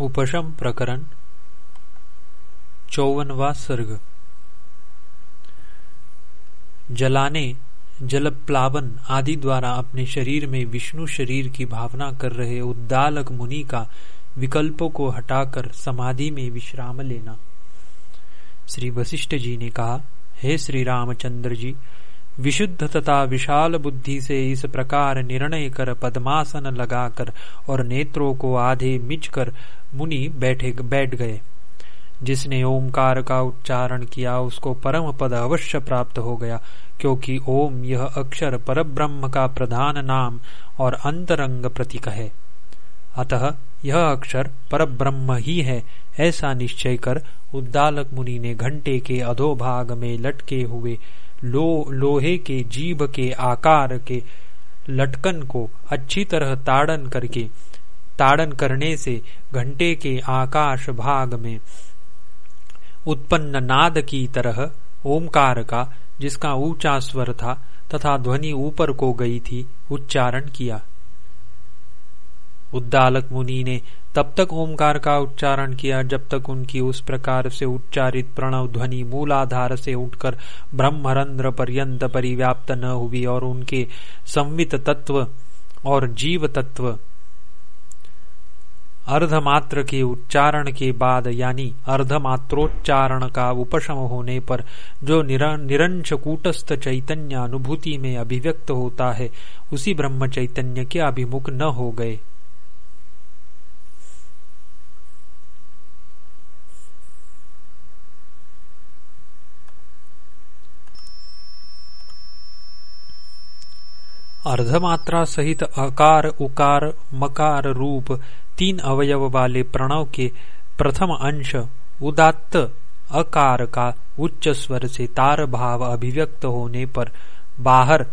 उपशम प्रकरण, चौवनवा सर्ग। जलाने जल प्लावन आदि द्वारा अपने शरीर में विष्णु शरीर की भावना कर रहे उद्दालक मुनि का विकल्पों को हटाकर समाधि में विश्राम लेना। श्री वशिष्ठ जी ने कहा, हे श्री रामचंद्र जी, विशुद्ध तथा विशाल बुद्धि से इस प्रकार निर्णय कर पद्मासन लगाकर और नेत्रों को आधे मिच कर मुनि बैठे, बैठ गए। जिसने ओमकार का उच्चारण किया, उसको परम पद अवश्य प्राप्त हो गया, क्योंकि ओम यह अक्षर परब्रह्म का प्रधान नाम और अंतरंग प्रतीक है। अतः यह अक्षर परब्रह्म ही है, ऐसा निश्चय कर उद्दालक मुनि ने घंटे के अधोभाग में लटके हुए लो, लोहे के जीभ के आकार के लटकन को अच्छी तरह ताड़न करके ताड़न करने से घंटे के आकाश भाग में उत्पन्न नाद की तरह ओमकार का, जिसका ऊँचा स्वर था तथा ध्वनि ऊपर को गई थी, उच्चारण किया। उद्दालक मुनि ने तब तक ओमकार का उच्चारण किया जब तक उनकी उस प्रकार से उच्चारित प्रणव ध्वनि मूलाधार से उठकर ब्रह्मरंध्र पर्यंत परिव्याप्त न हुई और उनके संवित तत्व और जीव तत्व अर्धमात्र के उच्चारण के बाद, यानी अर्धमात्रोच्चारण का उपशम होने पर, जो निरंश कूटस्थ चैतन्य अनुभूति में अभिव्यक्त होता है, उसी ब्रह्म चैतन्य के अभिमुख न हो गए। अर्धमात्रा सहित अकार, उकार, मकार रूप तीन अवयव वाले प्रणव के प्रथम अंश, उदात्त अकार का उच्च स्वर से तार भाव अभिव्यक्त होने पर बाहर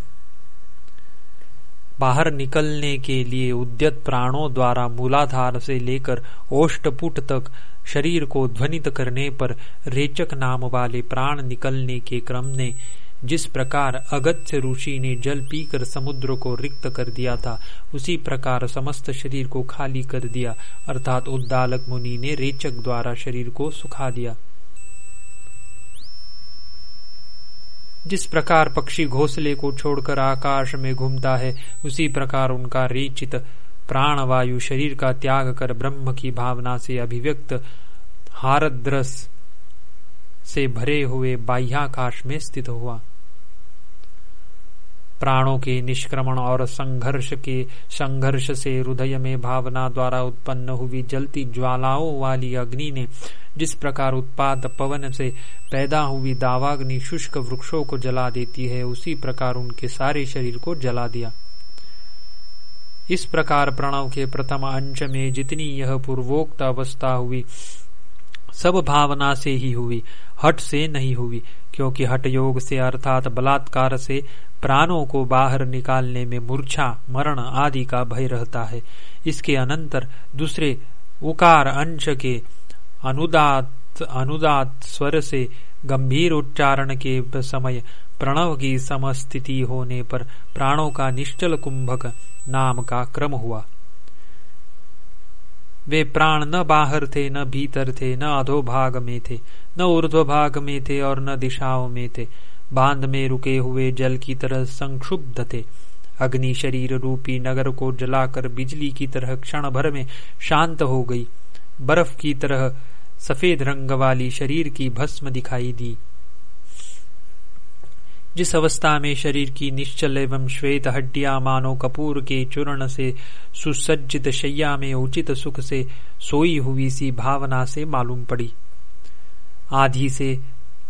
बाहर निकलने के लिए उद्यत प्राणों द्वारा मूलाधार से लेकर ओष्टपुट तक शरीर को ध्वनित करने पर रेचक नाम वाले प्राण निकलने के क्रम ने जिस प्रकार अगत्य ऋषि ने जल पीकर समुद्र को रिक्त कर दिया था, उसी प्रकार समस्त शरीर को खाली कर दिया, अर्थात उद्दालक मुनि ने रेचक द्वारा शरीर को सुखा दिया। जिस प्रकार पक्षी घोंसले को छोड़कर आकाश में घूमता है, उसी प्रकार उनका रेचित प्राण वायु शरीर का त्याग कर ब्रह्म की भावना से अभिव्यक्त हारद्रस से भरे हुए बाह्याकाश में स्थित हुआ। प्राणों के निष्क्रमण और संघर्ष के संघर्ष से हृदय में भावना द्वारा उत्पन्न हुई जलती ज्वालाओं वाली अग्नि ने जिस प्रकार उत्पाद पवन से पैदा हुई दावाग्नि शुष्क वृक्षों को जला देती है, उसी प्रकार उनके सारे शरीर को जला दिया। इस प्रकार प्रणव के प्रथम अंश में जितनी यह पूर्वोक्त अवस्था हुई, सब भावना से ही हुई, हट से नहीं हुई, क्योंकि हट योग से अर्थात बलात्कार से प्राणों को बाहर निकालने में मूर्छा, मरण आदि का भय रहता है। इसके अनंतर दूसरे उकार अंश के अनुदात अनुदात स्वर से गंभीर उच्चारण के समय प्रणव की समस्थिति होने पर प्राणों का निश्चल कुंभक नाम का क्रम हुआ। वे प्राण न बाहर थे, न भीतर थे, न अधोभाग में थे, न ऊर्ध्व भाग में थे और न दिशाओं में थे। बाँध में रुके हुए जल की तरह संक्षुब्ध थे अग्नि शरीर रूपी नगर को जलाकर बिजली की तरह क्षण भर में शांत हो गई। बर्फ़ की तरह सफ़ेद रंग वाली शरीर की भस्म दिखाई दी। जिस अवस्था में शरीर की निश्चल एवं श्वेत हड्डिया मानो कपूर के चूर्ण से सुसज्जित शैया में उचित सुख से सोई हुई सी भावना से मालूम पड़ी। आधी से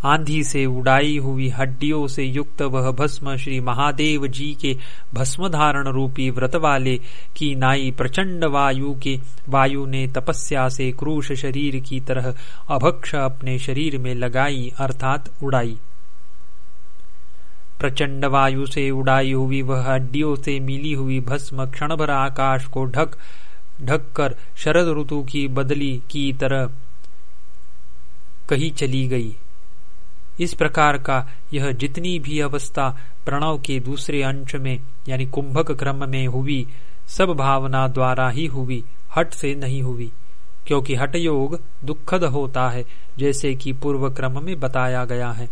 आंधी से उड़ाई हुई हड्डियों से युक्त वह भस्म श्री महादेव जी के भस्म धारण रूपी व्रत वाले की नाई प्रचंड वायु के, वायु ने तपस्या से क्रूश शरीर की तरह अभक्ष अपने शरीर में लगाई, अर्थात उड़ाई। प्रचंड वायु से उड़ाई हुई वह हड्डियों से मिली हुई भस्म क्षण भर आकाश को ढक, ढककर शरद ऋतु की बदली की तरह कही चली गई। इस प्रकार का यह जितनी भी अवस्था प्रणव के दूसरे अंश में, यानी कुंभक क्रम में हुई, सब भावना द्वारा ही हुई, हट से नहीं हुई। क्योंकि हट योग दुखद होता है, जैसे कि पूर्व क्रम में बताया गया है।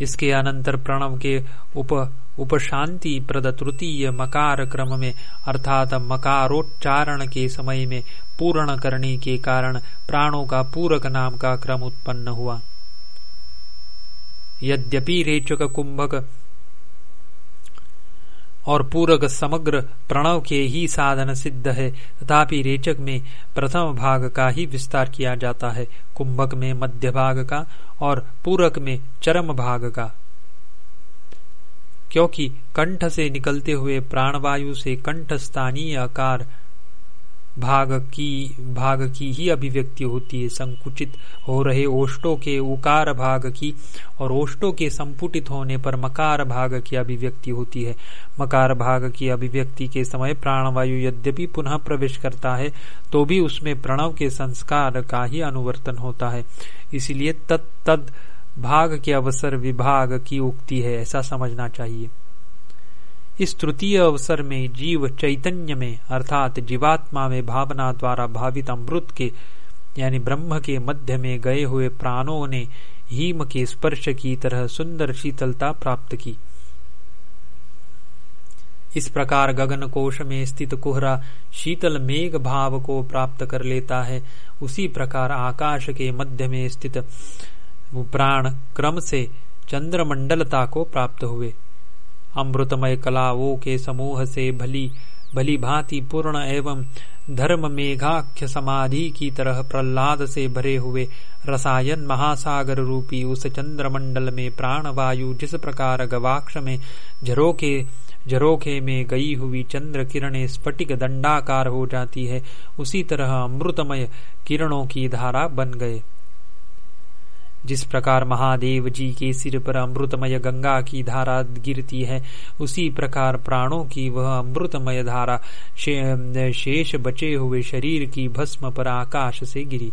इसके अनंतर प्रणव के उप उपशांति प्रद तृतीय मकार क्रम में, अर्थात मकारोच्चारण के समय में, पूर्ण करने के कारण प्राणों का पूरक नाम का क्रम उत्पन्न हुआ। यद्यपि रेचक कुंभक और पूरक समग्र प्रणव के ही साधन सिद्ध है, तथापि रेचक में प्रथम भाग का ही विस्तार किया जाता है, कुंभक में मध्य भाग का और पूरक में चरम भाग का। क्योंकि कंठ से निकलते हुए प्राणवायु से कंठ स्थानीय आकार भाग की भाग की ही अभिव्यक्ति होती है, संकुचित हो रहे ओष्टों के उकार भाग की और ओष्टों के संपुटित होने पर मकार भाग की अभिव्यक्ति होती है। मकार भाग की अभिव्यक्ति के समय प्राणवायु यद्यपि पुनः प्रवेश करता है तो भी उसमें प्रणव के संस्कार का ही अनुवर्तन होता है। इसलिए तत्, तद भाग के अवसर विभाग की उक्ति है, ऐसा समझना चाहिए। इस तृतीय अवसर में जीव चैतन्य में, अर्थात जीवात्मा में भावना द्वारा भावित अमृत के, यानी ब्रह्म के मध्य में गए हुए प्राणों ने हिम के स्पर्श की तरह सुंदर शीतलता प्राप्त की। इस प्रकार गगन कोश में स्थित कुहरा शीतल मेघ भाव को प्राप्त कर लेता है। उसी प्रकार आकाश के मध्य में स्थित प्राण क्रम से चंद्रमंडलता को प्राप्त हुए। अमृतमय कलाओं के समूह से भली भली भांति पूर्ण एवं धर्म मेघाख्य समाधि की तरह प्रहलाद से भरे हुए रसायन महासागर रूपी उस चंद्रमंडल में प्राणवायु जिस प्रकार गवाक्ष में झरोके झरोखे में गई हुई चंद्र किरणें स्फटिक दंडाकार हो जाती है, उसी तरह अमृतमय किरणों की धारा बन गए। जिस प्रकार महादेव जी के सिर पर अमृतमय गंगा की धारा गिरती है उसी प्रकार प्राणों की वह अमृतमय धारा शे, शेष बचे हुए शरीर की भस्म पर आकाश से गिरी।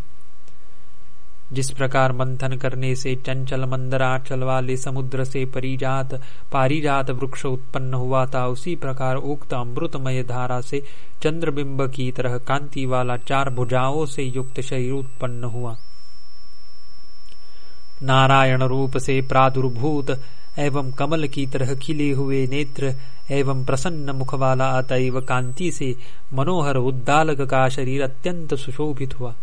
जिस प्रकार मंथन करने से चंचल मंदराचल वाले समुद्र से परिजात पारिजात वृक्ष उत्पन्न हुआ था उसी प्रकार उक्त अमृतमय धारा से चंद्रबिंब की तरह कांति वाला चार भुजाओं से युक्त शरीर उत्पन्न हुआ। नारायण रूप से प्रादुर्भूत, एवं कमल की तरह खिले हुए नेत्र, एवं प्रसन्न मुख वाला अतएव कांति से मनोहर उद्दालक का शरीर अत्यंत सुशोभित हुआ।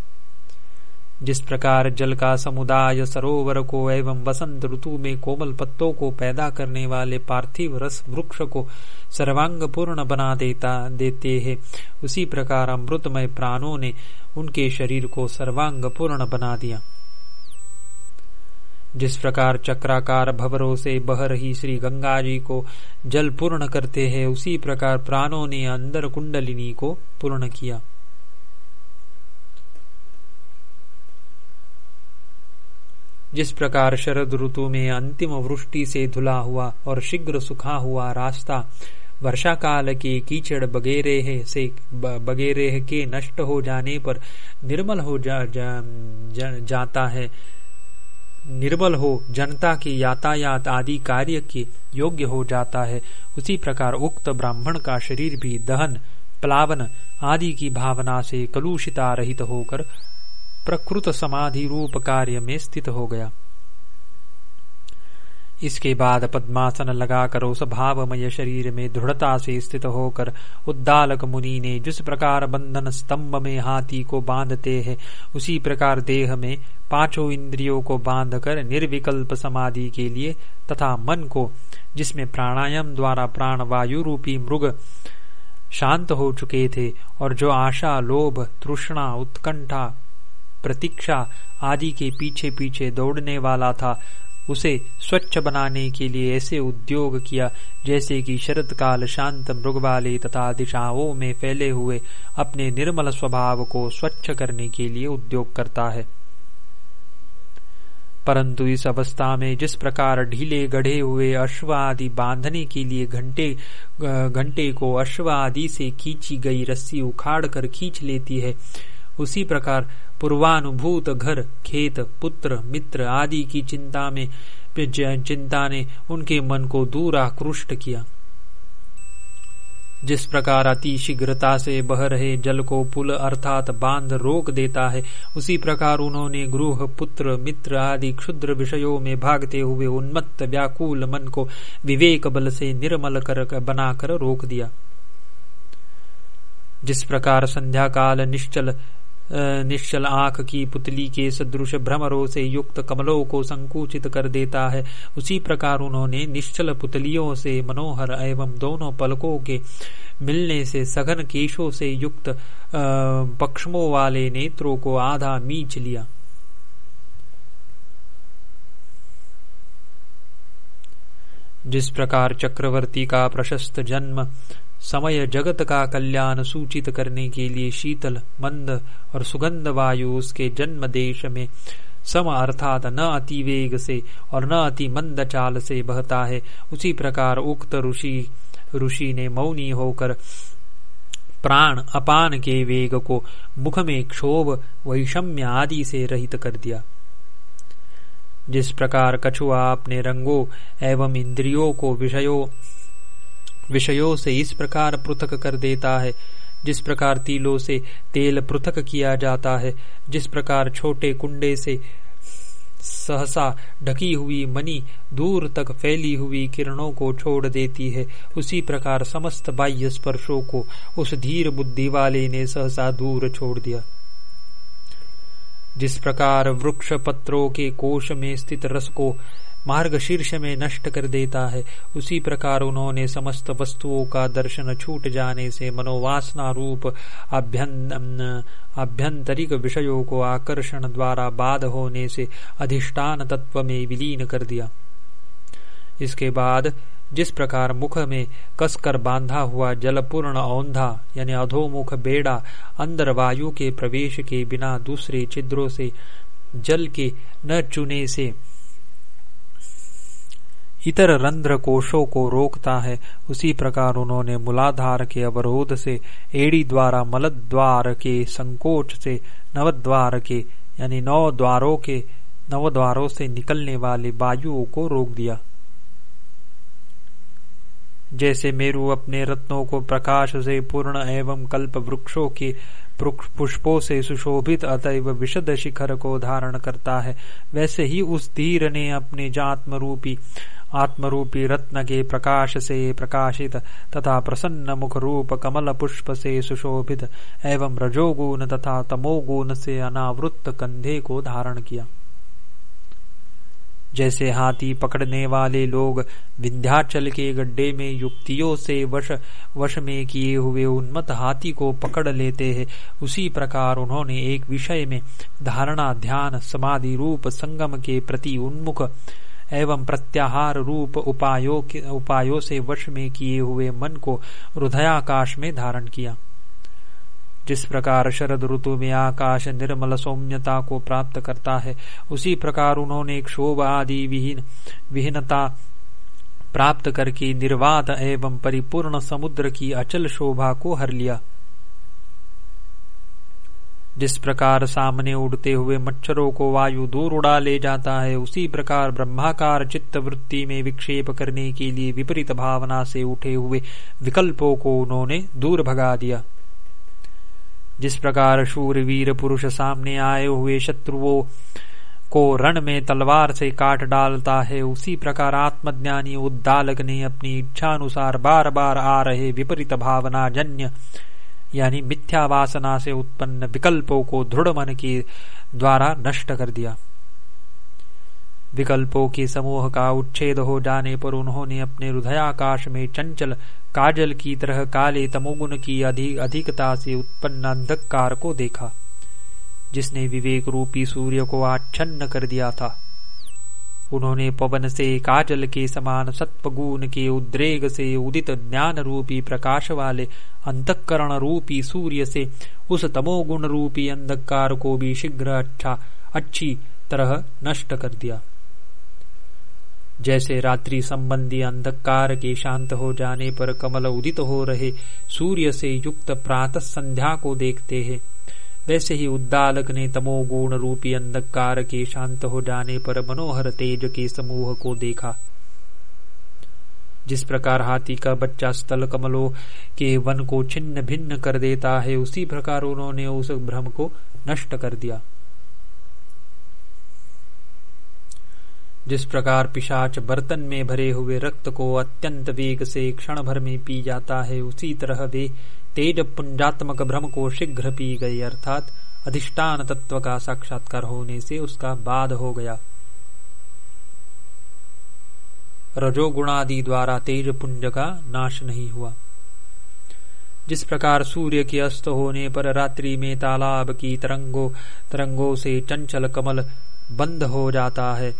जिस प्रकार जल का समुदाय सरोवर को एवं वसंत ऋतु में कोमल पत्तों को पैदा करने वाले पार्थिव रस वृक्ष को सर्वांग पूर्ण बना देता, देते हैं, उसी प्रकार अमृतमय प्राणों ने उनके शरीर को सर्वांग पूर्ण बना दिया। जिस प्रकार चक्राकार भवरों से बह रही श्री गंगा जी को जल पूर्ण करते हैं उसी प्रकार प्राणों ने अंदर कुंडलिनी को पूर्ण किया। जिस प्रकार शरद ऋतु में अंतिम वृष्टि से धुला हुआ और शीघ्र सुखा हुआ रास्ता वर्षा काल के कीचड़ बगेरे से बगेरे के नष्ट हो जाने पर निर्मल हो जा, जा, जा, जाता है निर्बल हो, जनता के यातायात आदि कार्य के योग्य हो जाता है। उसी प्रकार उक्त ब्राह्मण का शरीर भी दहन, प्लावन आदि की भावना से कलुषिता रहित होकर प्रकृत समाधि रूप कार्य में स्थित हो गया। इसके बाद पद्मासन लगाकर उस भावमय शरीर में दृढ़ता से स्थित होकर उद्दालक मुनि ने जिस प्रकार बंधन स्तंभ में हाथी को बांधते हैं, उसी प्रकार देह में पाँचों इंद्रियों को बांधकर निर्विकल्प समाधि के लिए तथा मन को, जिसमें प्राणायाम द्वारा प्राण वायु रूपी मृग शांत हो चुके थे और जो आशा, लोभ, तृष्णा, उत्कंठा, प्रतीक्षा आदि के पीछे पीछे दौड़ने वाला था उसे स्वच्छ बनाने के लिए ऐसे उद्योग किया, जैसे कि शरद काल शांत मृग वाले तथा दिशाओं में फैले हुए अपने निर्मल स्वभाव को स्वच्छ करने के लिए उद्योग करता है। परंतु इस अवस्था में जिस प्रकार ढीले गढ़े हुए अश्व आदि बांधने के लिए घंटे घंटे को अश्व आदि से खींची गई रस्सी उखाड़ कर खींच लेती है, उसी प्रकार पूर्वानुभूत घर, खेत, पुत्र, मित्र आदि की चिंता में चिंता ने उनके मन को दूर आकृष्ट किया। जिस प्रकार अति शीघ्रता से बह रहे जल को पुल अर्थात बाँध रोक देता है, उसी प्रकार उन्होंने गृह, पुत्र, मित्र आदि क्षुद्र विषयों में भागते हुए उन्मत्त व्याकुल मन को विवेक बल से निर्मल कर बनाकर रोक दिया। जिस प्रकार संध्या काल निश्चल निश्चल आँख की पुतली के सदृश भ्रमरों से युक्त कमलों को संकुचित कर देता है। उसी प्रकार उन्होंने निश्चल पुतलियों से मनोहर एवं दोनों पलकों के मिलने से सघन केशों से युक्त पक्षमों वाले नेत्रों को आधा मीच लिया। जिस प्रकार चक्रवर्ती का प्रशस्त जन्म समय जगत का कल्याण सूचित करने के लिए शीतल, मंद और सुगंध वायु उसके जन्म देश में सम अर्थात न अति वेग से और न अति मंद चाल से बहता है। उसी प्रकार उक्त ऋषि ऋषि ने मौनी होकर प्राण अपान के वेग को मुख में क्षोभ, वैषम्य आदि से रहित कर दिया। जिस प्रकार कछुआ अपने रंगों एवं इंद्रियों को विषयों विषयों से इस प्रकार पृथक कर देता है, जिस प्रकार तिलों से तेल पृथक किया जाता है, जिस प्रकार छोटे कुंडे से सहसा ढकी हुई मनी दूर तक फैली हुई किरणों को छोड़ देती है, उसी प्रकार समस्त बाह्य स्पर्शों को उस धीर बुद्धि वाले ने सहसा दूर छोड़ दिया। जिस प्रकार वृक्ष पत्रों के कोश में स्थित रस को मार्ग शीर्ष में नष्ट कर देता है। उसी प्रकार उन्होंने समस्त वस्तुओं का दर्शन छूट जाने से मनोवासना रूप आभ्यंतरिक विषयों को आकर्षण द्वारा बाध होने से अधिष्ठान तत्व में विलीन कर दिया। इसके बाद जिस प्रकार मुख में कसकर बांधा हुआ जलपूर्ण औंधा, यानी अधोमुख बेड़ा, अंदर वायु के प्रवेश के बिना दूसरे छिद्रों से जल के न चुने से इतर रंध्र कोशों को रोकता है। उसी प्रकार उन्होंने मूलाधार के अवरोध से, एड़ी द्वारा मलद्वार के संकोच से, नवद्वार के, यानी नौ द्वारों के नव द्वारों से निकलने वाले वायुओं को रोक दिया। जैसे मेरु अपने रत्नों को प्रकाश से पूर्ण एवं कल्प वृक्षों के पुष्पों से सुशोभित अतएव विशद शिखर को धारण करता है, वैसे ही उस धीर ने अपने जात्म रूपी आत्मरूपी रत्न के प्रकाश से प्रकाशित, तथा प्रसन्न मुख रूप कमल पुष्प से सुशोभित। एवं रजोगुण तथा तमोगुण से अनावृत कंधे को धारण किया। जैसे हाथी पकड़ने वाले लोग विंध्याचल के गड्ढे में युक्तियों से वश वश में किए हुए उन्मत हाथी को पकड़ लेते हैं, उसी प्रकार उन्होंने एक विषय में धारणा, ध्यान, समाधि रूप संगम के प्रति उन्मुख एवं प्रत्याहार रूप उपायों उपायों से वश में किए हुए मन को हृदयाकाश में धारण किया। जिस प्रकार शरद ऋतु में आकाश निर्मल सौम्यता को प्राप्त करता है, उसी प्रकार उन्होंने क्षोभ आदि विहीन, विहीनता प्राप्त करके निर्वात एवं परिपूर्ण समुद्र की अचल शोभा को हर लिया। जिस प्रकार सामने उड़ते हुए मच्छरों को वायु दूर उड़ा ले जाता है, उसी प्रकार ब्रह्माकार चित्त वृत्ति में विक्षेप करने के लिए विपरीत भावना से उठे हुए विकल्पों को उन्होंने दूर भगा दिया। जिस प्रकार शूरवीर पुरुष सामने आए हुए शत्रुओं को रण में तलवार से काट डालता है, उसी प्रकार आत्मज्ञानी उद्दालक ने अपनी इच्छानुसार बार बार आ रहे विपरीत भावना जन्य यानी मिथ्या वासना से उत्पन्न विकल्पों को दृढ़ मन के द्वारा नष्ट कर दिया। विकल्पों के समूह का उच्छेद हो जाने पर उन्होंने अपने हृदयाकाश में चंचल काजल की तरह काले तमोगुण की अधिक अधिकता से उत्पन्न अंधकार को देखा, जिसने विवेक रूपी सूर्य को आच्छन्न कर दिया था। उन्होंने पवन से, काजल के समान सत्वगुण के उद्रेग से, उदित ज्ञान रूपी प्रकाश वाले अंतकरण रूपी सूर्य से, उस तमोगुण रूपी अंधकार को भी शीघ्र अच्छा अच्छी तरह नष्ट कर दिया। जैसे रात्रि संबंधी अंधकार के शांत हो जाने पर कमल उदित हो रहे, सूर्य से युक्त प्रातः संध्या को देखते हैं। वैसे ही उद्दालक ने तमोगुण रूपी अंधकार के शांत हो जाने पर मनोहर तेज के समूह को देखा। जिस प्रकार हाथी का बच्चा स्थल कमलों के वन को छिन्न भिन्न कर देता है, उसी प्रकार उन्होंने उस भ्रम को नष्ट कर दिया। जिस प्रकार पिशाच बर्तन में भरे हुए रक्त को अत्यंत वेग से क्षण भर में पी जाता है, उसी तरह वे तेज पुंजात्मक भ्रम को शीघ्र पी गई, अर्थात अधिष्ठान तत्व का साक्षात्कार होने से उसका बाद हो गया। रजोगुणादि द्वारा तेज पुंज का नाश नहीं हुआ। जिस प्रकार सूर्य के अस्त होने पर रात्रि में तालाब की तरंगों तरंगों से चंचल कमल बंद हो जाता है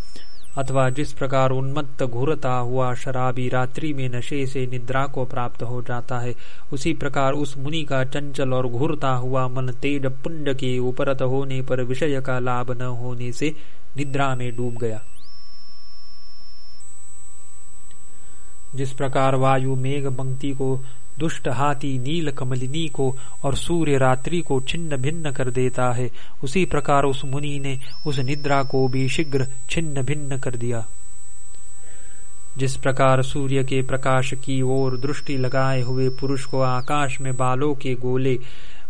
अथवा जिस प्रकार उन्मत्त घूरता हुआ शराबी रात्रि में नशे से निद्रा को प्राप्त हो जाता है, उसी प्रकार उस मुनि का चंचल और घूरता हुआ मन तेज पुंज के उपरत होने पर विषय का लाभ न होने से निद्रा में डूब गया। जिस प्रकार वायु मेघ पंक्ति को दुष्ट हाथी नील कमलिनी को और सूर्य रात्रि को छिन्न भिन्न कर देता है। उसी प्रकार उस मुनि ने उस निद्रा को भी शीघ्र छिन्न भिन्न कर दिया। जिस प्रकार सूर्य के प्रकाश की ओर दृष्टि लगाए हुए पुरुष को आकाश में बालों के गोले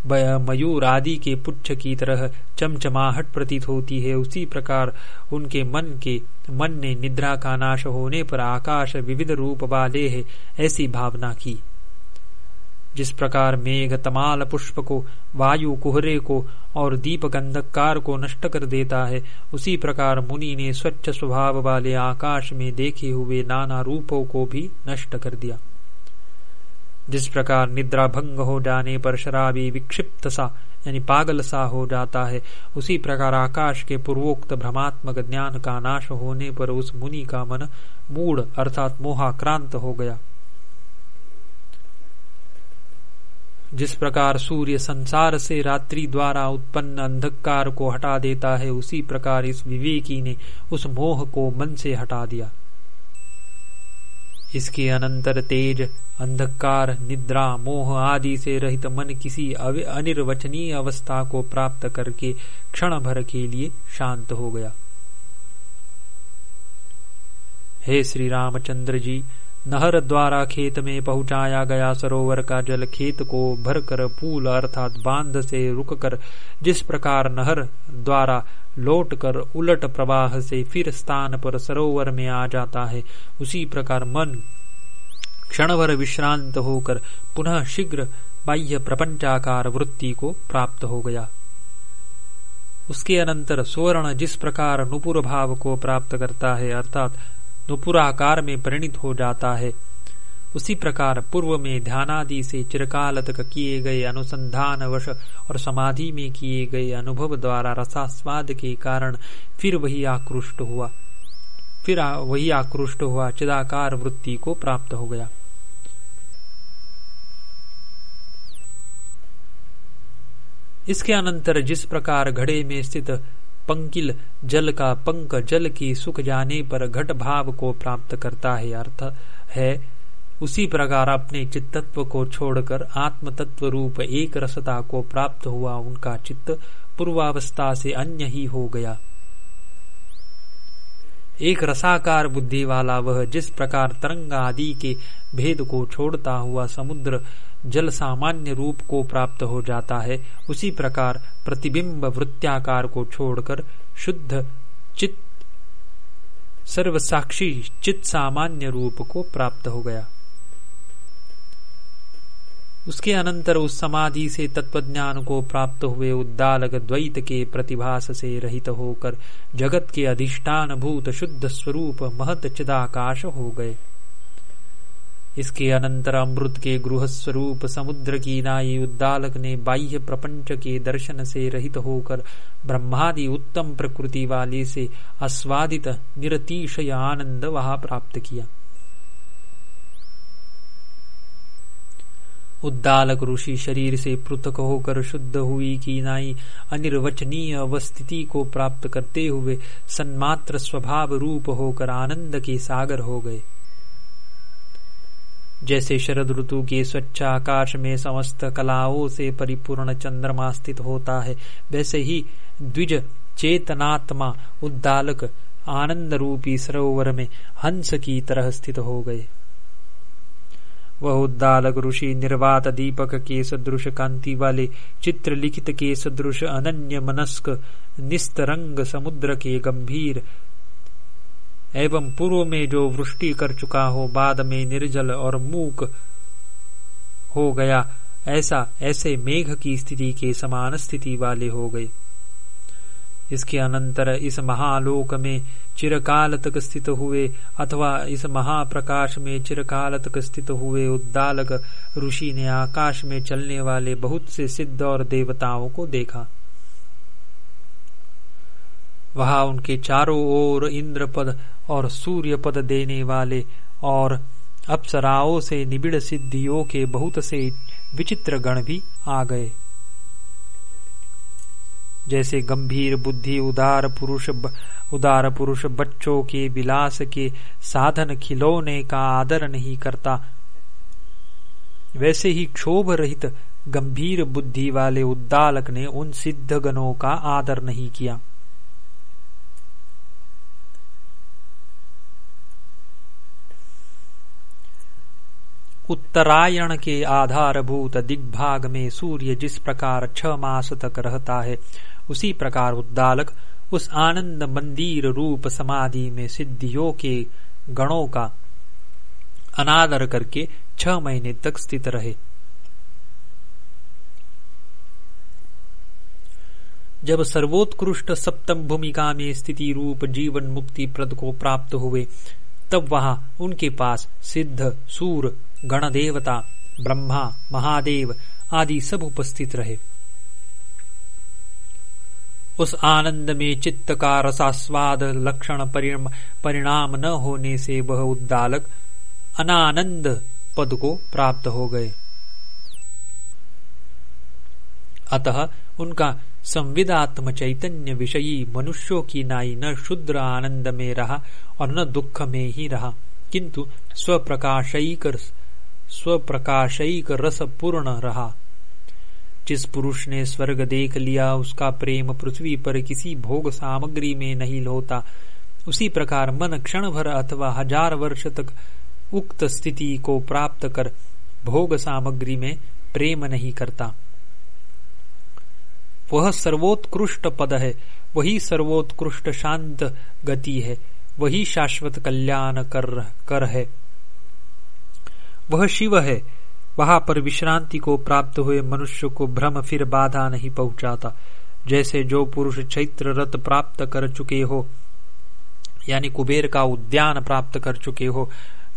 मयूर आदि के पुच्छ की तरह चमचमाहट प्रतीत होती है, उसी प्रकार उनके मन के, मन ने निद्रा का नाश होने पर आकाश विविध रूप वाले है, ऐसी भावना की। जिस प्रकार मेघ तमाल पुष्प को, वायु कुहरे को और दीप गंधकार को नष्ट कर देता है, उसी प्रकार मुनि ने स्वच्छ स्वभाव वाले आकाश में देखे हुए नाना रूपों को भी नष्ट कर दिया। जिस प्रकार निद्रा भंग हो जाने पर शराबी विक्षिप्त सा, यानी पागल सा हो जाता है, उसी प्रकार आकाश के पूर्वोक्त भ्रमात्मक ज्ञान का नाश होने पर उस मुनि का मन मूड अर्थात मोहाक्रांत हो गया। जिस प्रकार सूर्य संसार से रात्रि द्वारा उत्पन्न अंधकार को हटा देता है, उसी प्रकार इस विवेकी ने उस मोह को मन से हटा दिया। इसके अनंतर तेज, अंधकार, निद्रा, मोह आदि से रहित मन किसी अनिर्वचनीय अवस्था को प्राप्त करके क्षण भर के लिए शांत हो गया। हे श्री रामचंद्र जी नहर द्वारा खेत में पहुँचाया गया सरोवर का जल खेत को भरकर पूल अर्थात बाँध से रुककर जिस प्रकार नहर द्वारा लौटकर उलट प्रवाह से फिर स्थान पर सरोवर में आ जाता है, उसी प्रकार मन क्षणभर विश्रांत होकर पुनः शीघ्र बाह्य प्रपंचाकार वृत्ति को प्राप्त हो गया। उसके अनंतर स्वर्ण जिस प्रकार नुपुर भाव को प्राप्त करता है, अर्थात नुपुराकार में परिणित हो जाता है। उसी प्रकार पूर्व में ध्यानादि से चिरकाल तक किए गए अनुसंधान वश और समाधि में किए गए अनुभव द्वारा रसास्वाद के कारण फिर वही आकृष्ट हुआ। फिर वही आकृष्ट हुआ, चिदाकार वृत्ति को प्राप्त हो गया। इसके अनंतर जिस प्रकार घड़े में स्थित पंकिल जल का पंक जल की सुख जाने पर घट भाव को प्राप्त करता है, अर्थ है, उसी प्रकार अपने चित्तत्व को छोड़कर आत्म तत्व रूप एक रसता को प्राप्त हुआ उनका चित्त पूर्वावस्था से अन्य ही हो गया। एक रसाकार बुद्धि वाला वह जिस प्रकार तरंग आदि के भेद को छोड़ता हुआ समुद्र जल सामान्य रूप को प्राप्त हो जाता है। उसी प्रकार प्रतिबिंब वृत्त्याकार को छोड़कर शुद्ध चित्त सर्वसाक्षी चित सामान्य रूप को प्राप्त हो गया। उसके अनंतर उस समाधि से तत्वज्ञान को प्राप्त हुए उद्दालक द्वैत के प्रतिभास से रहित होकर जगत के अधिष्ठान भूत शुद्ध स्वरूप महत चिदाकाश हो गए। इसके अनंतर अमृत के गृह स्वरूप समुद्र की नाई उद्दालक ने बाह्य प्रपंच के दर्शन से रहित होकर ब्रह्मादि उत्तम प्रकृति वाले से आस्वादित निरतिशय आनंद वहाँ प्राप्त किया। उद्दालक ऋषि शरीर से पृथक होकर शुद्ध हुई की नाई अनिर्वचनीय अवस्थिति को प्राप्त करते हुए सन्मात्र स्वभाव रूप होकर आनंद के सागर हो गए। जैसे शरद ऋतु के स्वच्छ आकाश में समस्त कलाओं से परिपूर्ण चंद्रमा स्थित होता है, वैसे ही द्विज चेतनात्मा उद्दालक आनंद रूपी सरोवर में हंस की तरह स्थित हो गए। वह उद्दालक ऋषि निर्वात दीपक के सदृश कांति वाले चित्र लिखित के सदृश अनन्य मनस्क निस्तरंग समुद्र के गंभीर एवं पूर्व में जो वृष्टि कर चुका हो, बाद में निर्जल और मूक हो गया, ऐसा, ऐसे मेघ की स्थिति के समान स्थिति वाले हो गए। इसके अनंतर इस महालोक में चिरकाल तक स्थित हुए, अथवा इस महाप्रकाश में चिरकाल तक स्थित हुए उद्दालक ऋषि ने आकाश में चलने वाले बहुत से सिद्ध और देवताओं को देखा। वहाँ उनके चारों ओर इंद्र पद और सूर्य पद देने वाले और अप्सराओं से निबिड़ सिद्धियों के बहुत से विचित्र गण भी आ गए। जैसे गंभीर बुद्धि उदार पुरुष उदार पुरुष बच्चों के विलास के साधन खिलौने का आदर नहीं करता। वैसे ही क्षोभ रहित गंभीर बुद्धि वाले उद्दालक ने उन सिद्ध गणों का आदर नहीं किया। उत्तरायण के आधारभूत दिग्भाग में सूर्य जिस प्रकार छह मास तक रहता है, उसी प्रकार उद्दालक उस आनंद मंदिर रूप समाधि में सिद्धियों के गणों का अनादर करके छह महीने तक स्थित रहे। जब सर्वोत्कृष्ट सप्तम भूमिका में स्थिति रूप जीवन मुक्ति प्रद को प्राप्त हुए, तब वहाँ उनके पास सिद्ध सूर गणदेवता, ब्रह्मा, महादेव आदि सब उपस्थित रहे। उस आनंद में चित्त का रसास्वाद, लक्षण परिणाम न होने से वह उद्दालक अनानंद पद को प्राप्त हो गए। अतः उनका संविदात्म चैतन्य विषयी मनुष्यों की नाई न शुद्र आनंद में रहा और न दुख में ही रहा, किंतु स्वप्रकाशयिक स्वप्रकाशयिक रस पूर्ण रहा जिस पुरुष ने स्वर्ग देख लिया उसका प्रेम पृथ्वी पर किसी भोग सामग्री में नहीं होता उसी प्रकार मन क्षण भर अथवा हज़ार वर्ष तक उक्त स्थिति को प्राप्त कर भोग सामग्री में प्रेम नहीं करता। वह सर्वोत्कृष्ट पद है वही सर्वोत्कृष्ट शांत गति है वही शाश्वत कल्याण कर, कर है। वह शिव है। वहाँ पर विश्रांति को प्राप्त हुए मनुष्य को भ्रम फिर बाधा नहीं पहुंचाता। जैसे जो पुरुष चैत्र रथ प्राप्त कर चुके हो, यानी कुबेर का उद्यान प्राप्त कर चुके हो,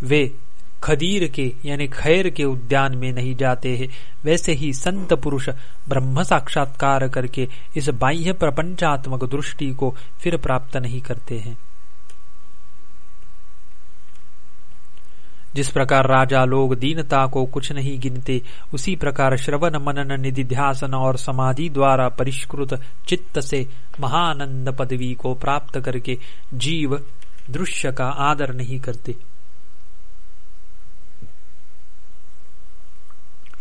वे खदीर के, यानी खैर के उद्यान में नहीं जाते हैं। वैसे ही संत पुरुष ब्रह्म साक्षात्कार करके इस बाह्य प्रपंचात्मक दृष्टि को फिर प्राप्त नहीं करते हैं। जिस प्रकार राजा लोग दीनता को कुछ नहीं गिनते, उसी प्रकार श्रवण मनन निधि ध्यासन और समाधि द्वारा परिष्कृत चित्त से महानंद पदवी को प्राप्त करके जीव दृश्य का आदर नहीं करते।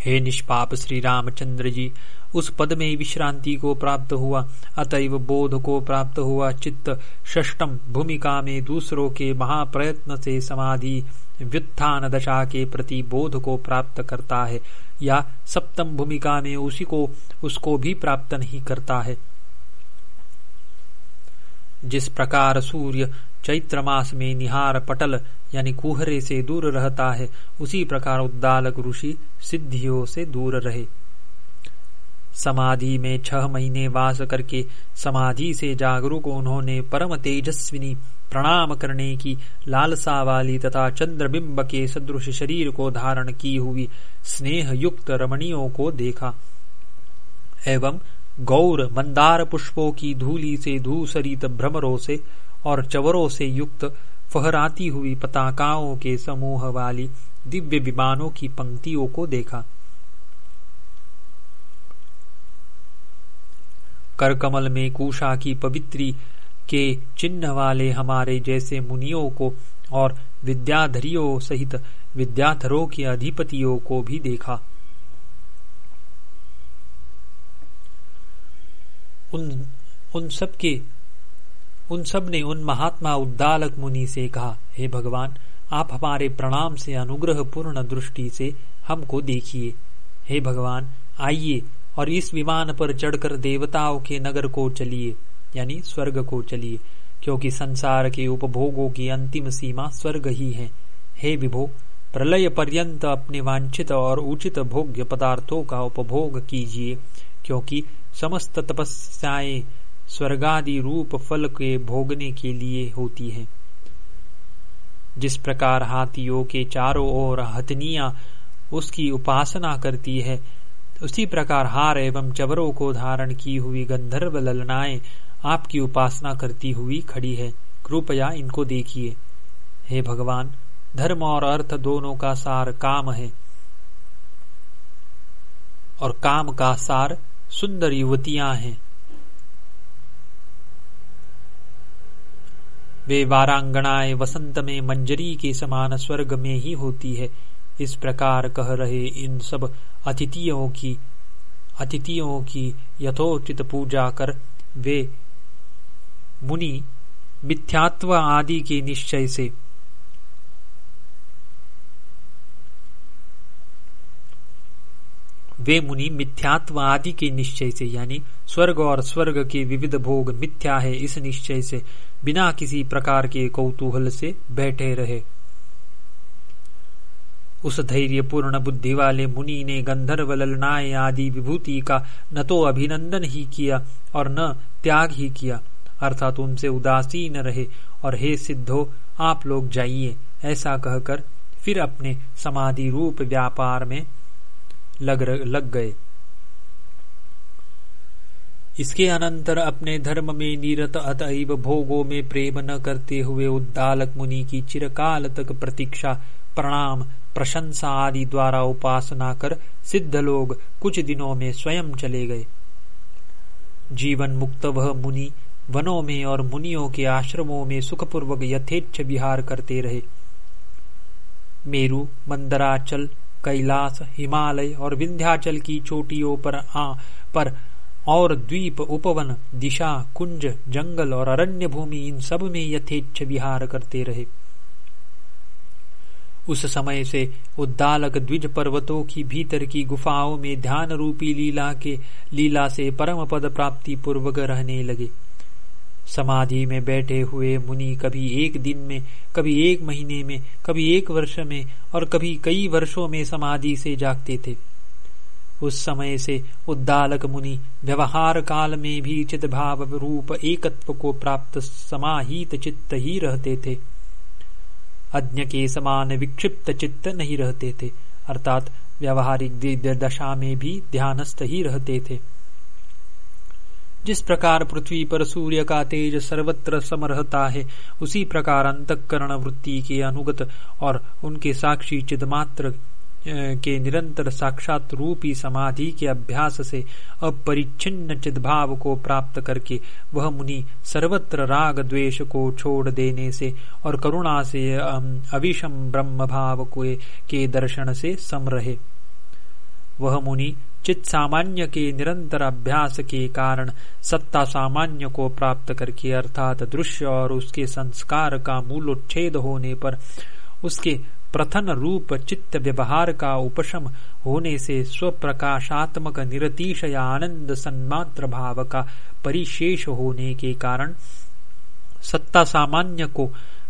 हे निष्पाप श्री रामचंद्र जी, उस पद में विश्रांति को प्राप्त हुआ, अतएव बोध को प्राप्त हुआ, चित्त षष्टम भूमिका में दूसरों के महाप्रयत्न से समाधि व्युत्थान दशा के प्रति बोध को प्राप्त करता है, या सप्तम भूमिका में उसी को, उसको भी प्राप्त नहीं करता है। जिस प्रकार सूर्य चैत्र मास में निहार पटल, यानी कुहरे से दूर रहता है, उसी प्रकार उद्दालक ऋषि सिद्धियों से दूर रहे। समाधि में छह महीने वास करके समाधि से जागरूक उन्होंने परम तेजस्विनी प्रणाम करने की लालसा वाली तथा चंद्रबिंब के सदृश शरीर को धारण की हुई स्नेह युक्त रमणियों को देखा। एवं गौर मंदार पुष्पों की धूली से धूसरित भ्रमरों से और चवरों से युक्त फहराती हुई पताकाओं के समूह वाली दिव्य विमानों की पंक्तियों को देखा। करकमल में कुशा की पवित्री के चिन्ह वाले हमारे जैसे मुनियों को और विद्याधरियों सहित विद्याधरों के अधिपतियों को भी देखा। उन उन सब के उन सबने उन महात्मा उद्दालक मुनि से कहा, हे भगवान, आप हमारे प्रणाम से अनुग्रह पूर्ण दृष्टि से हमको देखिए। हे भगवान, आइए और इस विमान पर चढ़कर देवताओं के नगर को चलिए। यानी स्वर्ग को चलिए, क्योंकि संसार के उपभोगों की अंतिम सीमा स्वर्ग ही है। हे विभो, प्रलय पर्यंत अपने वांछित और उचित भोग्य पदार्थों का उपभोग कीजिए, क्योंकि समस्त तपस्याएँ स्वर्गादि रूप फल के भोगने के लिए होती है। जिस प्रकार हाथियों के चारों ओर हथनिया उसकी उपासना करती है, उसी प्रकार हार एवं चबरों को धारण की हुई गंधर्व ललनाएँ आपकी उपासना करती हुई खड़ी है। कृपया इनको देखिए। हे भगवान, धर्म और अर्थ दोनों का सार काम है। और काम का सार सुंदर युवतियाँ हैं। वे वारांगणाएँ वसंत में मंजरी के समान स्वर्ग में ही होती है। इस प्रकार कह रहे इन सब अतिथियों की अतिथियों की यथोचित पूजा कर वे मुनि, मिथ्यात्व आदि के निश्चय से। वे मुनि मिथ्यात्व आदि के निश्चय से, यानी स्वर्ग और स्वर्ग के विविध भोग मिथ्या है, इस निश्चय से बिना किसी प्रकार के कौतूहल से बैठे रहे। उस धैर्य पूर्ण बुद्धि वाले मुनि ने गंधर्व ललनाय आदि विभूति का न तो अभिनंदन ही किया और न त्याग ही किया। अर्थात उनसे उदासीन रहे और हे सिद्धो, आप लोग जाइए, ऐसा कहकर फिर अपने समाधि रूप व्यापार में लग लग गए। इसके अनंतर अपने धर्म में निरत अतएव भोगों में प्रेम न करते हुए उद्दालक मुनि की चिरकाल तक प्रतीक्षा, प्रणाम, प्रशंसा आदि द्वारा उपासना कर सिद्ध लोग कुछ दिनों में स्वयं चले गए। जीवन मुक्त वह मुनि वनों में और मुनियों के आश्रमों में सुखपूर्वक यथेच्छ विहार करते रहे। मेरु, मंदराचल, कैलाश, हिमालय और विंध्याचल की चोटियों पर आ, पर और द्वीप, उपवन, दिशा, कुंज, जंगल और अरण्य भूमि इन सब में यथेच्छ विहार करते रहे। उस समय से उद्दालक द्विज पर्वतों की भीतर की गुफाओं में ध्यान रूपी लीला के, लीला से परम पद प्राप्ति पूर्वक रहने लगे। समाधि में बैठे हुए मुनि कभी एक दिन में, कभी एक महीने में, कभी एक वर्ष में और कभी कई वर्षों में समाधि से जागते थे। उस समय से उद्दालक मुनि व्यवहार काल में भी चित भाव रूप एकत्व को प्राप्त समाहित चित्त ही रहते थे। अज्ञ के समान विक्षिप्त चित्त नहीं रहते थे, अर्थात व्यवहारिक दशा में भी ध्यानस्थ ही रहते थे। जिस प्रकार पृथ्वी पर सूर्य का तेज सर्वत्र सम रहता है, उसी प्रकार अंतकरण वृत्ति के अनुगत और उनके साक्षी चिदमात्र के निरंतर साक्षात रूपी समाधि के अभ्यास से अपरिच्छिन्न चिदभाव को प्राप्त करके वह मुनि सर्वत्र राग द्वेष को छोड़ देने से और करुणा से अविषम ब्रह्म भाव के दर्शन से सम रहे वह मुनि चित सामान्य के निरंतर अभ्यास के कारण सत्ता सामान्य को प्राप्त करके अर्थात दृश्य और उसके संस्कार का मूलोच्छेद होने पर उसके प्रथन रूप चित्त व्यवहार का उपशम होने से स्वप्रकाशात्मक निरतिशय आनंद सन्मात्र भाव का परिशेष होने के कारण सत्ता सामान्य को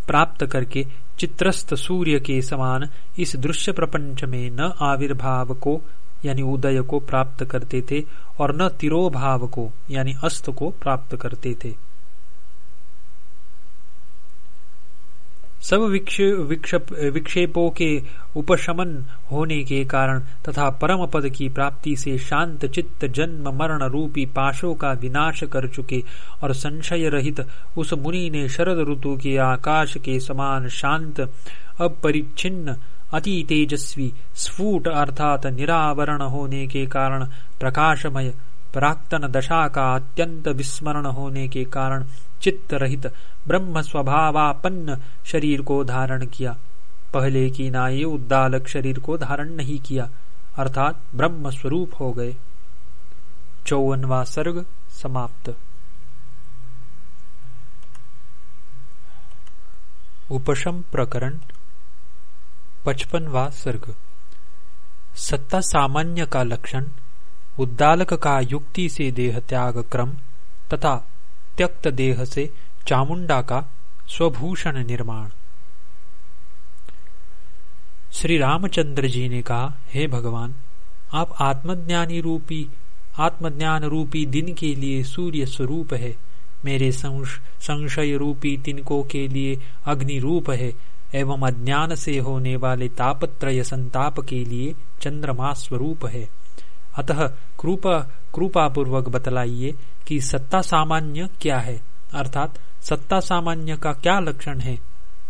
प्राप्त करके चित्रस्त सूर्य के समान इस दृश्य प्रपंच में न आविर्भाव को यानी उदय को प्राप्त करते थे और न तिरोभाव को, यानी अस्त को प्राप्त करते थे। सब विक्षेपों के उपशमन होने के कारण तथा परम पद की प्राप्ति से शांत चित्त जन्म मरण रूपी पाशों का विनाश कर चुके और संशय रहित उस मुनि ने शरद ऋतु के आकाश के समान शांत, अपरिच्छिन्न अति तेजस्वी स्फुट अर्थात निरावरण होने के कारण, प्रकाशमय, प्राक्तन दशा का अत्यंत विस्मरण होने के कारण चित्त रहित ब्रह्म स्वभावापन्न शरीर को धारण किया। पहले की नाये उद्दालक शरीर को धारण नहीं किया, अर्थात ब्रह्म स्वरूप हो गए। चौवनवा सर्ग समाप्त। उपशम प्रकरण पचपनवा सर्ग सत्ता सामान्य का लक्षण, उद्दालक का युक्ति से देह त्याग क्रम, तथा त्यक्त देह से चामुंडा का स्वभूषण निर्माण। श्री रामचंद्र जी ने कहा, हे भगवान, आप आत्मज्ञानी रूपी, आत्मज्ञान रूपी दिन के लिए सूर्य स्वरूप है, मेरे संशय रूपी तिनको के लिए अग्नि रूप है एवं अज्ञान से होने वाले तापत्रय संताप के लिए चंद्रमा स्वरूप है। अतः कृपा कृपा पूर्वक बतलाइए कि सत्ता सामान्य क्या है? अर्थात सत्ता सामान्य का क्या लक्षण है?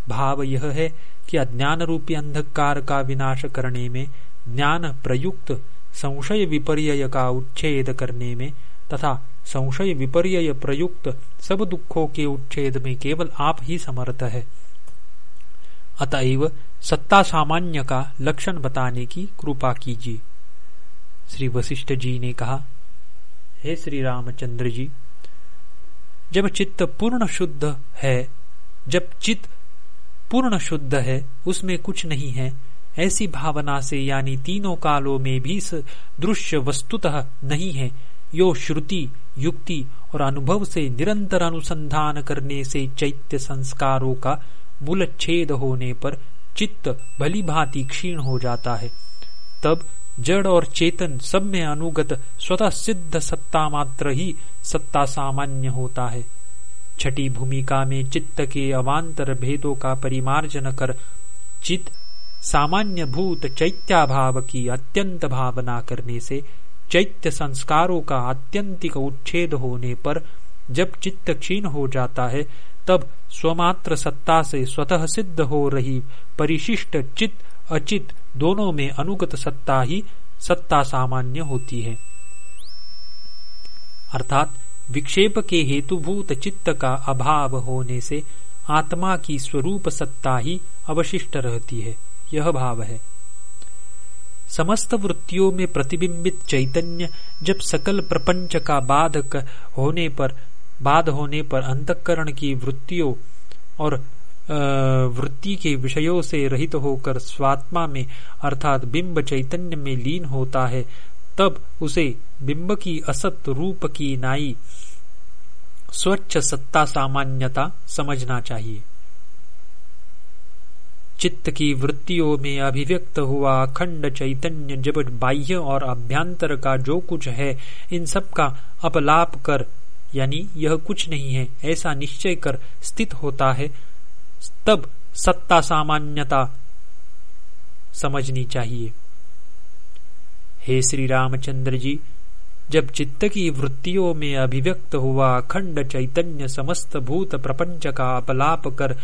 भाव यह है कि अज्ञान रूपी अंधकार का विनाश करने में, ज्ञान प्रयुक्त, संशय विपर्य का उच्छेद करने में, तथा संशय विपर्य प्रयुक्त सब दुखों के उच्छेद में केवल आप ही समर्थ है। अतएव सत्ता सामान्य का लक्षण बताने की कृपा कीजिए। श्री वशिष्ठ जी ने कहा, हे श्री रामचंद्र जी, जब चित्त पूर्ण शुद्ध है, जब चित्त पूर्ण शुद्ध है, उसमें कुछ नहीं है, ऐसी भावना से यानी तीनों कालों में भी दृश्य वस्तुतः नहीं है, यो श्रुति, युक्ति और अनुभव से निरंतर अनुसंधान करने से चैत्य संस्कारों का छेद होने पर चित्त भली भांति क्षीण हो जाता है। तब जड़ और चेतन सब में अनुगत स्वतः सिद्ध सत्ता मात्र ही सत्ता सामान्य होता है। छठी भूमिका में चित्त के अवान्तर भेदों का परिमार्जन कर चित्त सामान्य भूत चैत्याभाव की अत्यंत भावना करने से चैत्य संस्कारों का अत्यंतिक उच्छेद होने पर जब चित्त क्षीण हो जाता है, तब स्वमात्र सत्ता से स्वतः सिद्ध हो रही परिशिष्ट चित, अचित दोनों में अनुगत सत्ता ही सत्ता सामान्य होती है। अर्थात विक्षेप के हेतुभूत चित्त का अभाव होने से आत्मा की स्वरूप सत्ता ही अवशिष्ट रहती है, यह भाव है। समस्त वृत्तियों में प्रतिबिंबित चैतन्य जब सकल प्रपंच का बाधक होने पर बाध होने पर अंतकरण की वृत्तियों और वृत्ति के विषयों से रहित होकर स्वात्मा में, अर्थात बिंब चैतन्य में लीन होता है, तब उसे बिंब की असत रूप की नाई स्वच्छ सत्ता सामान्यता समझना चाहिए। चित्त की वृत्तियों में अभिव्यक्त हुआ अखंड चैतन्य जब बाह्य और अभ्यंतर का जो कुछ है, इन सब का अपलाप कर यानी यह कुछ नहीं है, ऐसा निश्चय कर स्थित होता है। तब सत्ता सामान्यता समझनी चाहिए। हे श्री रामचंद्र जी, जब चित्त की वृत्तियों में अभिव्यक्त हुआ अखंड चैतन्य समस्त भूत प्रपंच का अपलाप कर,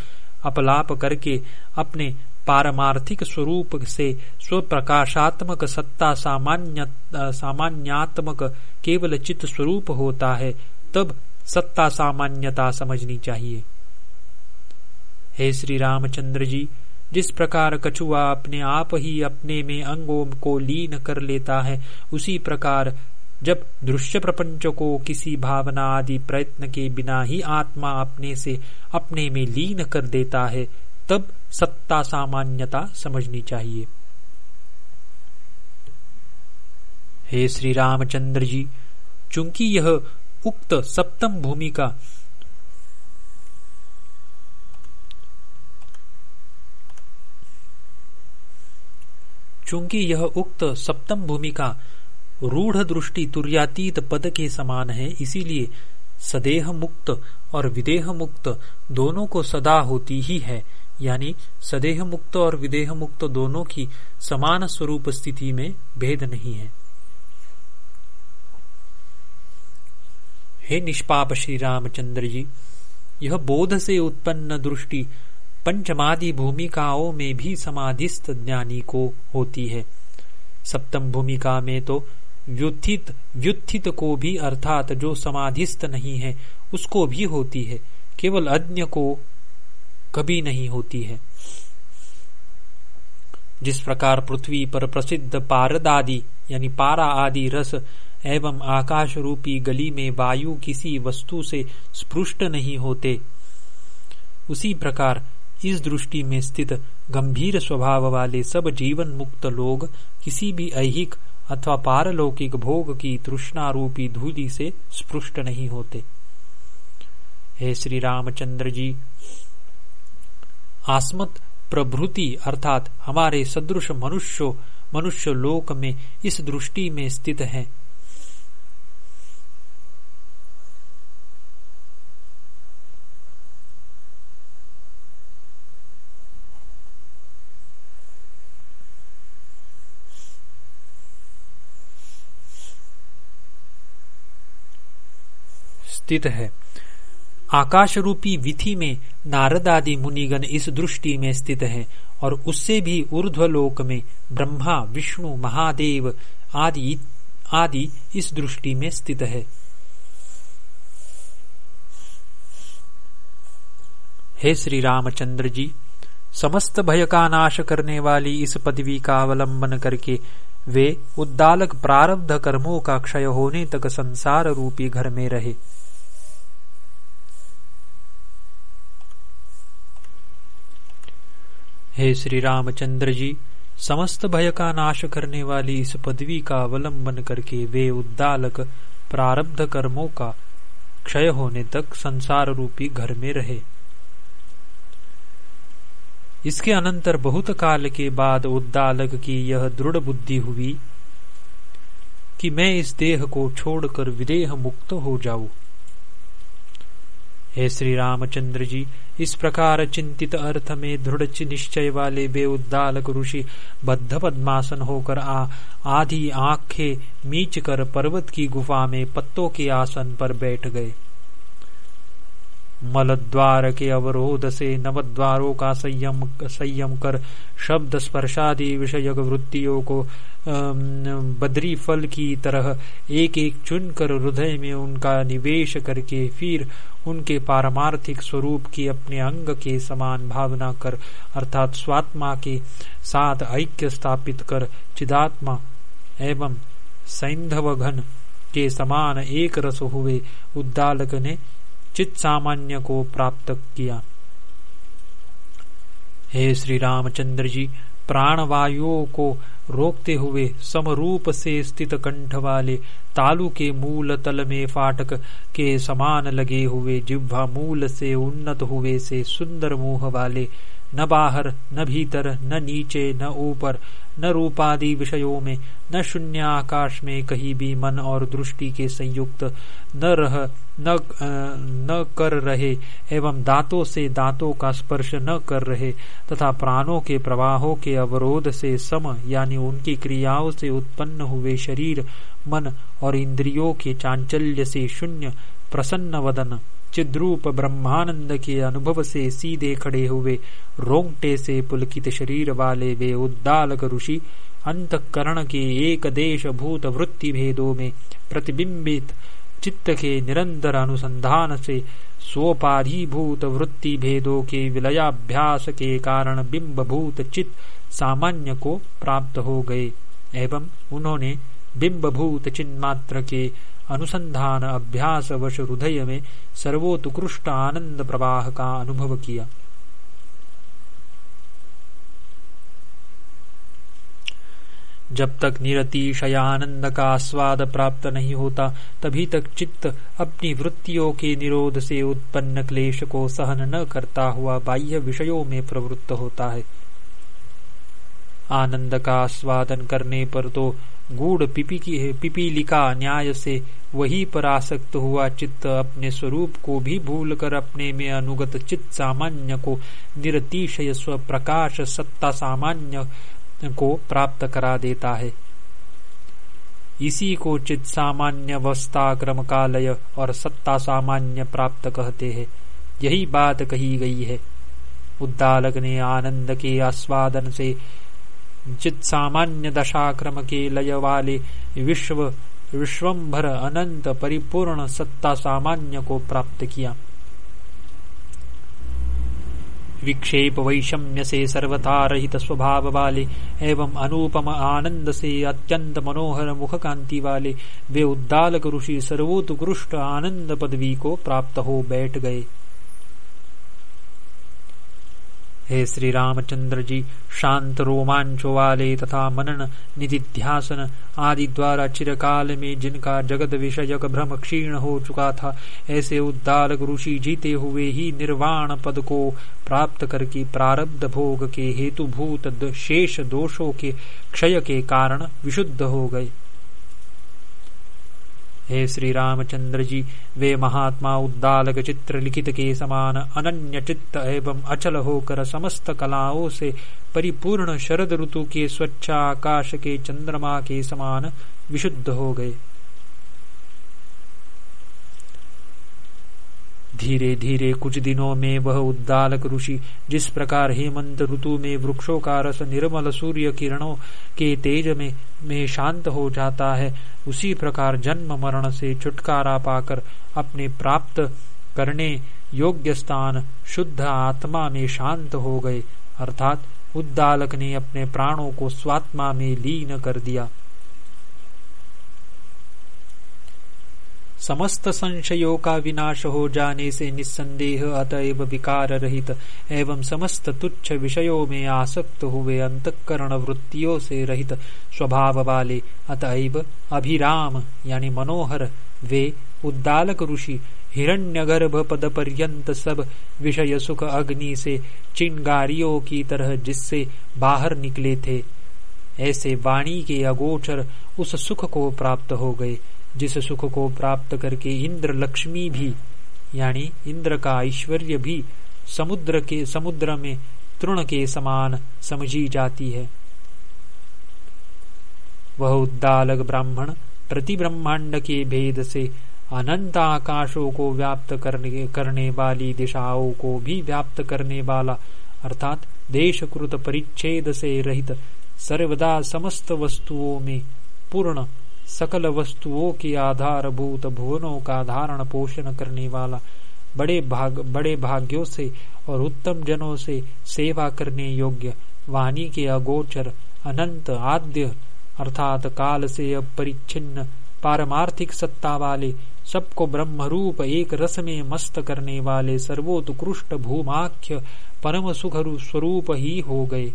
अपलाप करके अपने पारमार्थिक स्वरूप से स्वप्रकाशात्मक सत्ता सामान्य, सामान्यात्मक केवल चित्त स्वरूप होता है तब सत्ता सामान्यता समझनी चाहिए। हे श्री रामचंद्र जी, जिस प्रकार कछुआ अपने आप ही अपने में अंगों को लीन कर लेता है, उसी प्रकार जब दृश्य प्रपंच को किसी भावना आदि प्रयत्न के बिना ही आत्मा अपने से अपने में लीन कर देता है, तब सत्ता सामान्यता समझनी चाहिए। हे श्री रामचंद्र जी, चूँकि यह उक्त सप्तम भूमिका चूँकि यह उक्त सप्तम भूमिका रूढ़ दृष्टि तुर्यातीत पद के समान है, इसीलिए सदेह मुक्त और विदेह मुक्त दोनों को सदा होती ही है। यानी सदेह मुक्त और विदेह मुक्त दोनों की समान स्वरूप स्थिति में भेद नहीं है। हे निष्पाप श्री रामचंद्र जी, यह बोध से उत्पन्न दृष्टि पंचमादि भूमिकाओं में भी समाधिस्थ ज्ञानी को होती है। सप्तम भूमिका में तो व्युत्थित व्युत्थित को भी अर्थात जो समाधिस्थ नहीं है, उसको भी होती है, केवल अज्ञ को कभी नहीं होती है। जिस प्रकार पृथ्वी पर प्रसिद्ध पारद आदि यानी पारा आदि रस एवं आकाश रूपी गली में वायु किसी वस्तु से स्पृष्ट नहीं होते। उसी प्रकार इस दृष्टि में स्थित गंभीर स्वभाव वाले सब जीवन मुक्त लोग किसी भी ऐहिक अथवा पारलौकिक भोग की तृष्णा रूपी धूलि से स्पृष्ट नहीं होते। हे श्री रामचंद्र जी, आस्मत प्रभृति अर्थात हमारे सदृश मनुष्य मनुष्य लोक में इस दृष्टि में स्थित है। स्थित है। आकाश रूपी विधि में नारद आदि मुनिगण इस दृष्टि में स्थित है और उससे भी ऊर्ध्वलोक में ब्रह्मा, विष्णु, महादेव आदि आदि इस दृष्टि में स्थित है। हे श्री रामचंद्र जी, समस्त भय का नाश करने वाली इस पदवी का अवलंबन करके वे उद्दालक प्रारब्ध कर्मों का क्षय होने तक संसार रूपी घर में रहे। हे श्री रामचंद्र जी, समस्त भय का नाश करने वाली इस पदवी का अवलंबन करके वे उद्दालक प्रारब्ध कर्मों का क्षय होने तक संसार रूपी घर में रहे। इसके अनंतर बहुत काल के बाद उद्दालक की यह दृढ़ बुद्धि हुई कि मैं इस देह को छोड़कर विदेह मुक्त हो जाऊँ। हे श्री रामचंद्र जी इस प्रकार चिंतित अर्थ में दृढ़ निश्चय वाले उद्दालक ऋषि बद्ध पद्मासन होकर आ, आधी आँखें मीच कर पर्वत की गुफा में पत्तों के आसन पर बैठ गए। मलद्वार के अवरोध से नवद्वारों का संयम संयम कर शब्द स्पर्शादि विषयक वृत्तियों को बद्री फल की तरह एक एक चुनकर हृदय में उनका निवेश करके फिर उनके पारमार्थिक स्वरूप की अपने अंग के समान भावना कर, अर्थात स्वात्मा के साथ ऐक्य स्थापित कर, चिदात्मा एवं सैंधव घन के समान एक रस हुए उद्दालक ने चित सामान्य को प्राप्त किया। हे श्री रामचंद्र जी प्राणवायुओं को रोकते हुए समरूप से स्थित कंठ वाले तालु के मूल तल में फाटक के समान लगे हुए जिह्वा मूल से उन्नत हुए से सुंदर मुँह वाले न बाहर न भीतर न नीचे न ऊपर न रूपादि विषयों में न शून्य आकाश में कहीं भी मन और दृष्टि के संयुक्त न रह न, न कर रहे एवं दांतों से दांतों का स्पर्श न कर रहे तथा प्राणों के प्रवाहों के अवरोध से सम यानी उनकी क्रियाओं से उत्पन्न हुए शरीर मन और इंद्रियों के चांचल्य से शून्य प्रसन्न वदन। चिद्रूप ब्रह्मानंद के अनुभव से सीधे खड़े हुए रोंगटे से पुलकित शरीर वाले वे उद्दालक ऋषि, अंतकरण के एक देश भूत वृत्ति भेदों में प्रतिबिंबित, चित्त के निरंतर अनुसंधान से स्वोपाधिभूत वृत्ति भेदों के विलयाभ्यास के कारण बिंब भूत चित्त सामान्य को प्राप्त हो गए। एवं उन्होंने बिंब भूत चिन्मात्र के अनुसंधान अभ्यास वश हृदय में सर्वोत्कृष्ट आनंद प्रवाह का अनुभव किया। जब तक निरतिशयानंद का आस्वाद प्राप्त नहीं होता, तभी तक चित्त अपनी वृत्तियों के निरोध से उत्पन्न क्लेश को सहन न करता हुआ बाह्य विषयों में प्रवृत्त होता है। आनंद का आस्वादन करने पर तो गूढ़ पिपीलिका न्याय से वही पर आसक्त हुआ चित्त अपने स्वरूप को भी भूल कर अपने में अनुगत चित्त सामान्य को निरतिशय स्व प्रकाश सत्ता सामान्य को प्राप्त करा देता है। इसी को चित सामान्य अवस्था क्रम कालय और सत्ता सामान्य प्राप्त कहते हैं। यही बात कही गई है। उद्दालक ने आनंद के आस्वादन से चित सामान्य दशाक्रम के लय वाले विश्व विश्वम्भर अनंत परिपूर्ण सत्ता सामान्य को प्राप्त किया। विक्षेप वैषम्य से सर्वथा रहित स्वभाव वाले एवं अनुपम आनंद से अत्यंत मनोहर मुख कांति वाले वे उद्दालक ऋषि सर्वोत्कृष्ट आनंद पदवी को प्राप्त हो बैठ गए। हे श्री रामचंद्र जी शांत रोमांचो वाले तथा मनन निधिध्यासन आदि द्वारा चिरकाल में जिनका जगत विषयक भ्रम क्षीण हो चुका था, ऐसे उद्दालक ऋषि जीते हुए ही निर्वाण पद को प्राप्त करके प्रारब्ध भोग के हेतुभूत शेष दोषों के क्षय के कारण विशुद्ध हो गए। हे श्री रामचंद्र जी वे महात्मा उद्दालक चित्र लिखित के समान अनन्य चित्त एवं अचल होकर समस्त कलाओं से परिपूर्ण शरद ऋतु के स्वच्छ आकाश के चंद्रमा के समान विशुद्ध हो गए। धीरे धीरे कुछ दिनों में वह उद्दालक ऋषि, जिस प्रकार हेमंत ऋतु में वृक्षों का रस निर्मल सूर्य किरणों के तेज में में शांत हो जाता है, उसी प्रकार जन्म मरण से छुटकारा पाकर अपने प्राप्त करने योग्य स्थान शुद्ध आत्मा में शांत हो गए। अर्थात उद्दालक ने अपने प्राणों को स्वात्मा में लीन कर दिया। समस्त संशयों का विनाश हो जाने से निस्संदेह अतएव विकार रहित एवं समस्त तुच्छ विषयों में आसक्त हुए अंतकरण वृत्तियों से रहित स्वभाव वाले अतएव अभिराम, यानी मनोहर, वे उद्दालक ऋषि, हिरण्यगर्भ पद पर्यंत सब विषय सुख अग्नि से चिंगारियों की तरह जिससे बाहर निकले थे, ऐसे वाणी के अगोचर उस सुख को प्राप्त हो गए। जिस सुख को प्राप्त करके इंद्र लक्ष्मी भी, यानी इंद्र का ऐश्वर्य भी समुद्र के, समुद्र में तृण के समान समझी जाती है। वह उद्दालक ब्राह्मण प्रति ब्रह्मांड के भेद से अनंत आकाशों को व्याप्त करने करने वाली दिशाओं को भी व्याप्त करने वाला, अर्थात देशकृत परिच्छेद से रहित, सर्वदा समस्त वस्तुओं में पूर्ण सकल वस्तुओं के आधारभूत भुवनों का धारण पोषण करने वाला बड़े भाग, बड़े भाग्यों से और उत्तम जनों से सेवा करने योग्य वाणी के अगोचर अनंत आद्य अर्थात काल से अपरिच्छिन्न पारमार्थिक सत्ता वाले सबको ब्रह्मरूप एक रस में मस्त करने वाले सर्वोत्कृष्ट भूमाख्य परम सुख स्वरूप ही हो गए।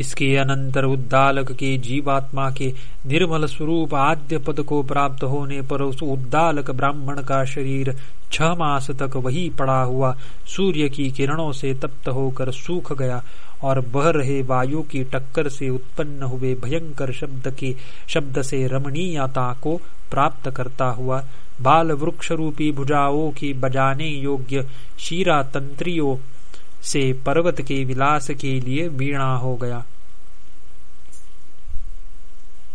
इसके अनंतर उद्दालक के जीवात्मा के निर्मल स्वरूप आद्य पद को प्राप्त होने पर उस उद्दालक ब्राह्मण का शरीर छह मास तक वही पड़ा हुआ सूर्य की किरणों से तप्त होकर सूख गया और बह रहे वायु की टक्कर से उत्पन्न हुए भयंकर शब्द के, शब्द से रमणीयता को प्राप्त करता हुआ बाल वृक्ष रूपी भुजाओं की बजाने योग्य शीरा तंत्रियों से पर्वत के विलास के लिए वीणा हो गया।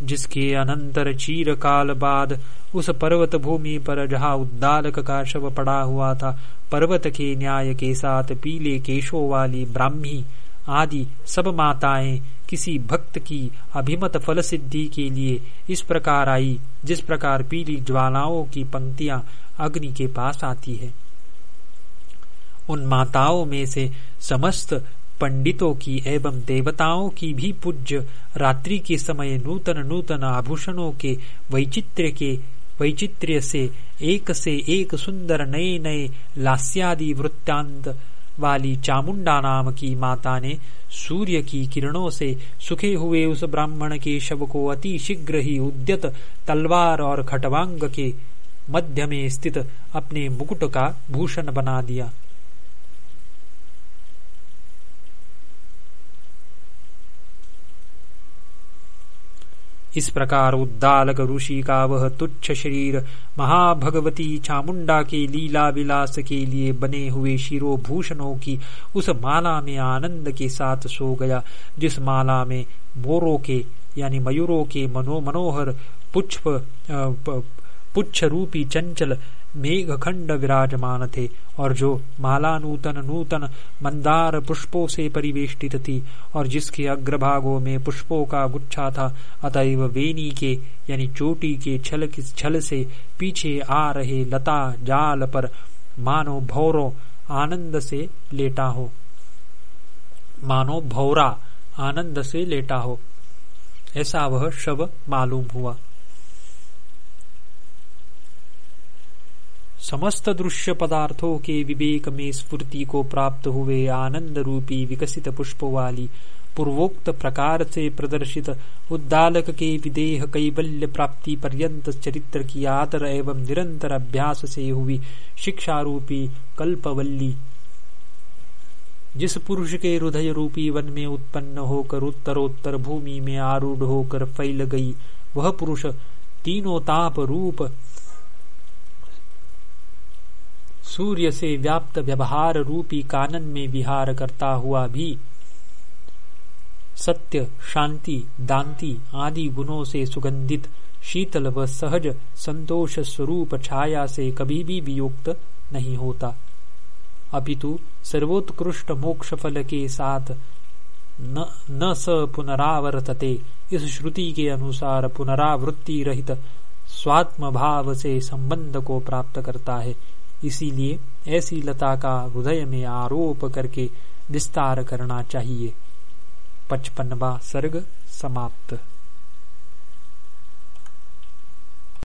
जिसके अनंतर चीर काल बाद उस पर्वत भूमि पर जहाँ उद्दालक का शव पड़ा हुआ था, पर्वत के न्याय के साथ पीले केशों वाली ब्राह्मी आदि सब माताएँ किसी भक्त की अभिमत फल सिद्धि के लिए इस प्रकार आई, जिस प्रकार पीली ज्वालाओं की पंक्तियाँ अग्नि के पास आती है। उन माताओं में से समस्त पंडितों की एवं देवताओं की भी पूज्य रात्रि के समय नूतन नूतन आभूषणों के वैचित्र्य के वैचित्र्य से एक से एक सुंदर नए नए लास्यादि वृत्तांत वाली चामुंडा नाम की माता ने सूर्य की किरणों से सुखे हुए उस ब्राह्मण के शव को अति शीघ्र ही उद्यत तलवार और खटवांग के मध्य में स्थित अपने मुकुट का भूषण बना दिया। इस प्रकार उद्दालक ऋषि का वह तुच्छ शरीर महाभगवती चामुंडा के लीला विलास के लिए बने हुए शिरोभूषणों की उस माला में आनंद के साथ सो गया, जिस माला में मोरों के, यानी मयूरों के मनो मनोहर पुष्प पुच्छ रूपी चंचल मेघखंड विराजमान थे, और जो माला नूतन नूतन मंदार पुष्पों से परिवेष्टित थी, और जिसके अग्रभागों में पुष्पों का गुच्छा था, अतएव वेनी के, यानी चोटी के छल छल से पीछे आ रहे लता जाल पर मानो भौरो आनंद से लेटा हो। मानो भौरा आनंद से लेटा हो। ऐसा वह शव मालूम हुआ। समस्त दृश्य पदार्थों के विवेक में स्फूर्ति को प्राप्त हुए आनंद रूपी विकसित पुष्प वाली पूर्वोक्त प्रकार से प्रदर्शित उद्दालक के विदेह कैबल्य प्राप्ति पर्यंत चरित्र की आदर एवं निरंतर अभ्यास से हुई शिक्षा रूपी कल्पवल्ली। जिस पुरुष के हृदय रूपी वन में उत्पन्न होकर उत्तरोत्तर भूमि में आरूढ़ होकर फैल गई, वह पुरुष तीनों ताप रूप सूर्य से व्याप्त व्यवहार रूपी कानन में विहार करता हुआ भी सत्य शांति दांति आदि गुणों से सुगंधित शीतल व सहज संतोष स्वरूप छाया से कभी भी वियुक्त नहीं होता। अपितु सर्वोत्कृष्ट मोक्ष फल के साथ न, न स पुनरावर्तते। इस श्रुति के अनुसार पुनरावृत्ति रहित स्वात्म भाव से संबंध को प्राप्त करता है। इसीलिए ऐसी लता का हृदय में आरोप करके विस्तार करना चाहिए। पचपनवा सर्ग समाप्त।